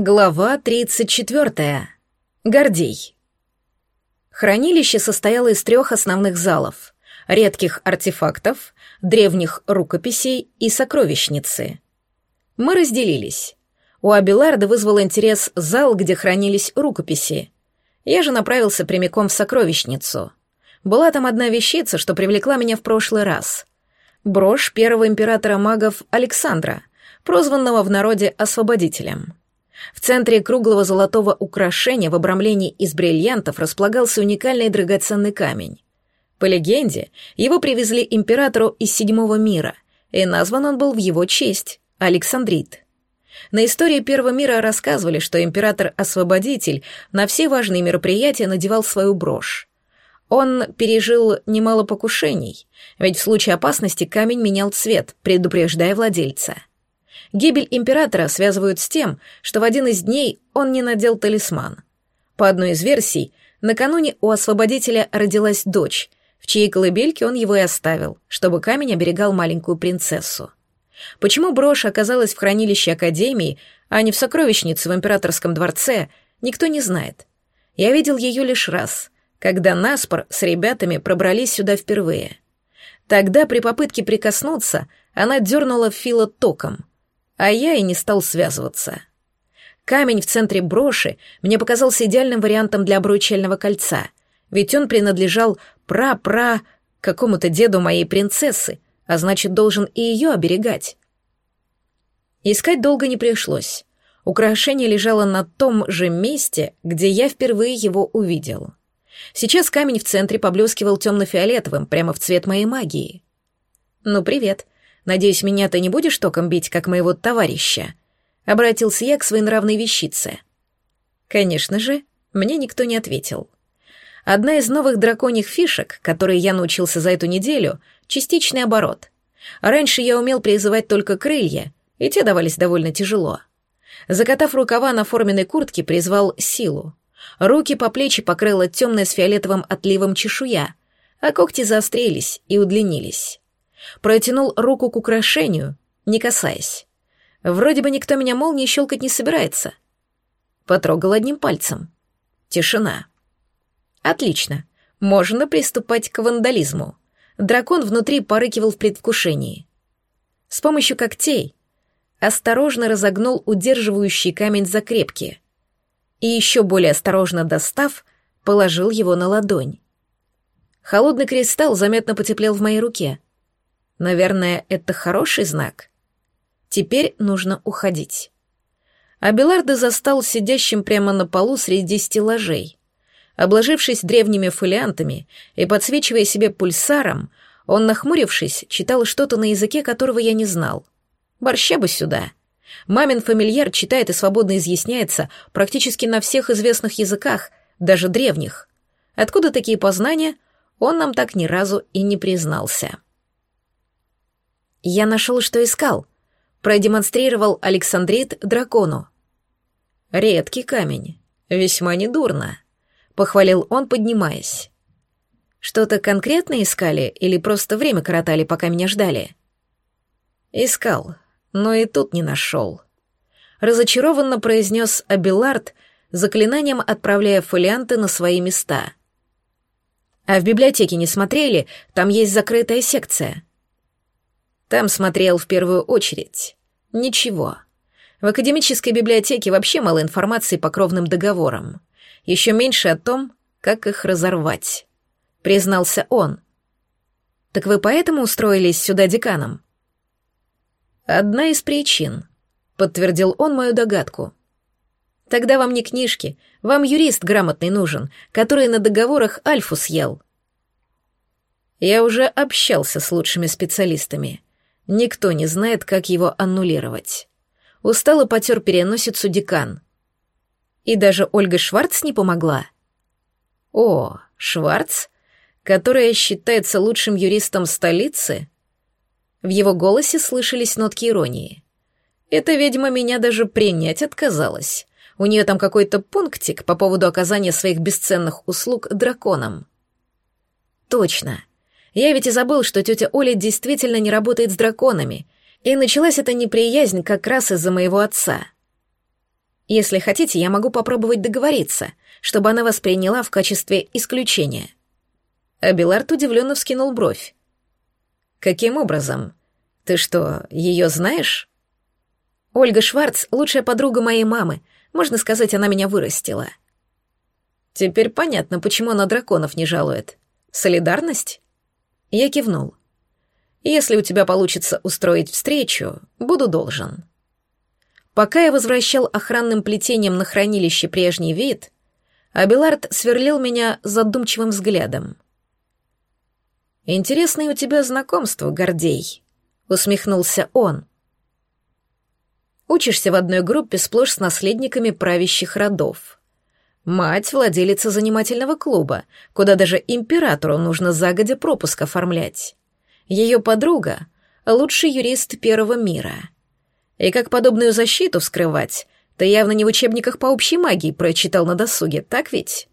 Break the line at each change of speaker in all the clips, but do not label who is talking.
Глава 34. Гордей. Хранилище состояло из трех основных залов — редких артефактов, древних рукописей и сокровищницы. Мы разделились. У Абиларда вызвал интерес зал, где хранились рукописи. Я же направился прямиком в сокровищницу. Была там одна вещица, что привлекла меня в прошлый раз. Брошь первого императора магов Александра, прозванного в народе Освободителем. В центре круглого золотого украшения в обрамлении из бриллиантов располагался уникальный драгоценный камень. По легенде, его привезли императору из седьмого мира, и назван он был в его честь — Александрит. На истории Первого мира рассказывали, что император-освободитель на все важные мероприятия надевал свою брошь. Он пережил немало покушений, ведь в случае опасности камень менял цвет, предупреждая владельца — Гибель императора связывают с тем, что в один из дней он не надел талисман. По одной из версий, накануне у освободителя родилась дочь, в чьей колыбельке он его и оставил, чтобы камень оберегал маленькую принцессу. Почему брошь оказалась в хранилище Академии, а не в сокровищнице в императорском дворце, никто не знает. Я видел ее лишь раз, когда Наспор с ребятами пробрались сюда впервые. Тогда при попытке прикоснуться она дернула Фила током а я и не стал связываться. Камень в центре броши мне показался идеальным вариантом для обручального кольца, ведь он принадлежал пра-пра какому-то деду моей принцессы, а значит, должен и ее оберегать. Искать долго не пришлось. Украшение лежало на том же месте, где я впервые его увидел. Сейчас камень в центре поблескивал темно-фиолетовым, прямо в цвет моей магии. «Ну, привет», Надеюсь, меня ты не будешь током бить, как моего товарища?» Обратился я к своей нравной вещице. Конечно же, мне никто не ответил. Одна из новых драконьих фишек, которые я научился за эту неделю, — частичный оборот. Раньше я умел призывать только крылья, и те давались довольно тяжело. Закатав рукава на форменной куртке, призвал силу. Руки по плечи покрыла темная с фиолетовым отливом чешуя, а когти заострились и удлинились протянул руку к украшению, не касаясь. Вроде бы никто меня молнией щелкать не собирается. Потрогал одним пальцем. Тишина. Отлично. Можно приступать к вандализму. Дракон внутри порыкивал в предвкушении. С помощью когтей осторожно разогнул удерживающий камень закрепки и еще более осторожно достав, положил его на ладонь. Холодный кристалл заметно потеплел в моей руке — Наверное, это хороший знак. Теперь нужно уходить. Абелардо застал сидящим прямо на полу среди стеллажей. Обложившись древними фолиантами и подсвечивая себе пульсаром, он, нахмурившись, читал что-то на языке, которого я не знал. Борща бы сюда. Мамин фамильяр читает и свободно изъясняется практически на всех известных языках, даже древних. Откуда такие познания, он нам так ни разу и не признался. «Я нашел, что искал», — продемонстрировал Александрит дракону. «Редкий камень. Весьма недурно», — похвалил он, поднимаясь. «Что-то конкретно искали или просто время коротали, пока меня ждали?» «Искал, но и тут не нашел», — разочарованно произнес Абилард, заклинанием отправляя фолианты на свои места. «А в библиотеке не смотрели? Там есть закрытая секция», — там смотрел в первую очередь. Ничего. В академической библиотеке вообще мало информации по кровным договорам. Еще меньше о том, как их разорвать. Признался он. Так вы поэтому устроились сюда деканом? Одна из причин. Подтвердил он мою догадку. Тогда вам не книжки, вам юрист грамотный нужен, который на договорах альфу съел. Я уже общался с лучшими специалистами. Никто не знает, как его аннулировать. Устало потер переносицу декан. И даже Ольга Шварц не помогла. О, Шварц, которая считается лучшим юристом столицы? В его голосе слышались нотки иронии. Эта ведьма меня даже принять отказалась. У нее там какой-то пунктик по поводу оказания своих бесценных услуг драконам. Точно. Я ведь и забыл, что тетя Оля действительно не работает с драконами, и началась эта неприязнь как раз из-за моего отца. Если хотите, я могу попробовать договориться, чтобы она вас приняла в качестве исключения». Абилард удивленно вскинул бровь. «Каким образом? Ты что, ее знаешь?» «Ольга Шварц — лучшая подруга моей мамы. Можно сказать, она меня вырастила». «Теперь понятно, почему она драконов не жалует. Солидарность?» Я кивнул. «Если у тебя получится устроить встречу, буду должен». Пока я возвращал охранным плетением на хранилище прежний вид, Абилард сверлил меня задумчивым взглядом. «Интересное у тебя знакомство, Гордей», — усмехнулся он. «Учишься в одной группе сплошь с наследниками правящих родов. Мать — владелица занимательного клуба, куда даже императору нужно загодя пропуск оформлять. Ее подруга — лучший юрист первого мира. И как подобную защиту вскрывать, ты явно не в учебниках по общей магии прочитал на досуге, так ведь?»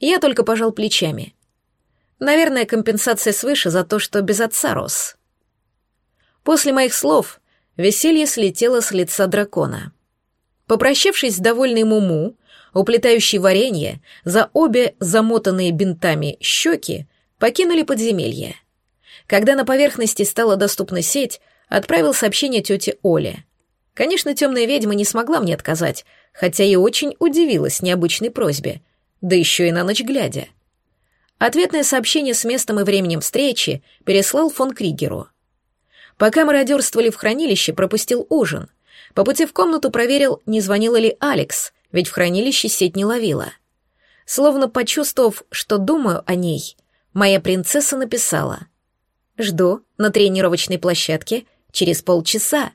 Я только пожал плечами — Наверное, компенсация свыше за то, что без отца рос. После моих слов веселье слетело с лица дракона. Попрощавшись с довольной Муму, уплетающей варенье, за обе замотанные бинтами щеки покинули подземелье. Когда на поверхности стала доступна сеть, отправил сообщение тете Оле. Конечно, темная ведьма не смогла мне отказать, хотя и очень удивилась необычной просьбе, да еще и на ночь глядя. Ответное сообщение с местом и временем встречи переслал фон Кригеру. Пока мародерствовали в хранилище, пропустил ужин. По пути в комнату проверил, не звонила ли Алекс, ведь в хранилище сеть не ловила. Словно почувствовав, что думаю о ней, моя принцесса написала. «Жду на тренировочной площадке через полчаса».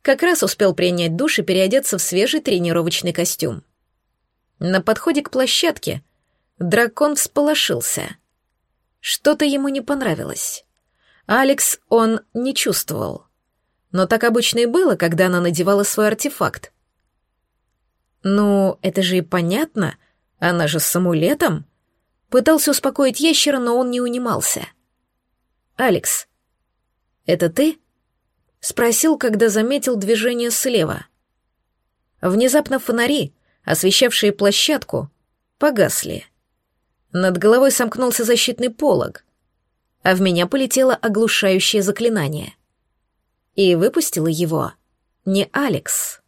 Как раз успел принять душ и переодеться в свежий тренировочный костюм. На подходе к площадке Дракон всполошился. Что-то ему не понравилось. Алекс он не чувствовал. Но так обычно и было, когда она надевала свой артефакт. «Ну, это же и понятно, она же с амулетом». Пытался успокоить ящера, но он не унимался. «Алекс, это ты?» — спросил, когда заметил движение слева. Внезапно фонари, освещавшие площадку, погасли. Над головой сомкнулся защитный полог, а в меня полетело оглушающее заклинание. И выпустила его не Алекс.